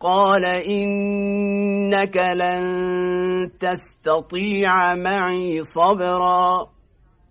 قال إنك لن تستطيع معي صبرا.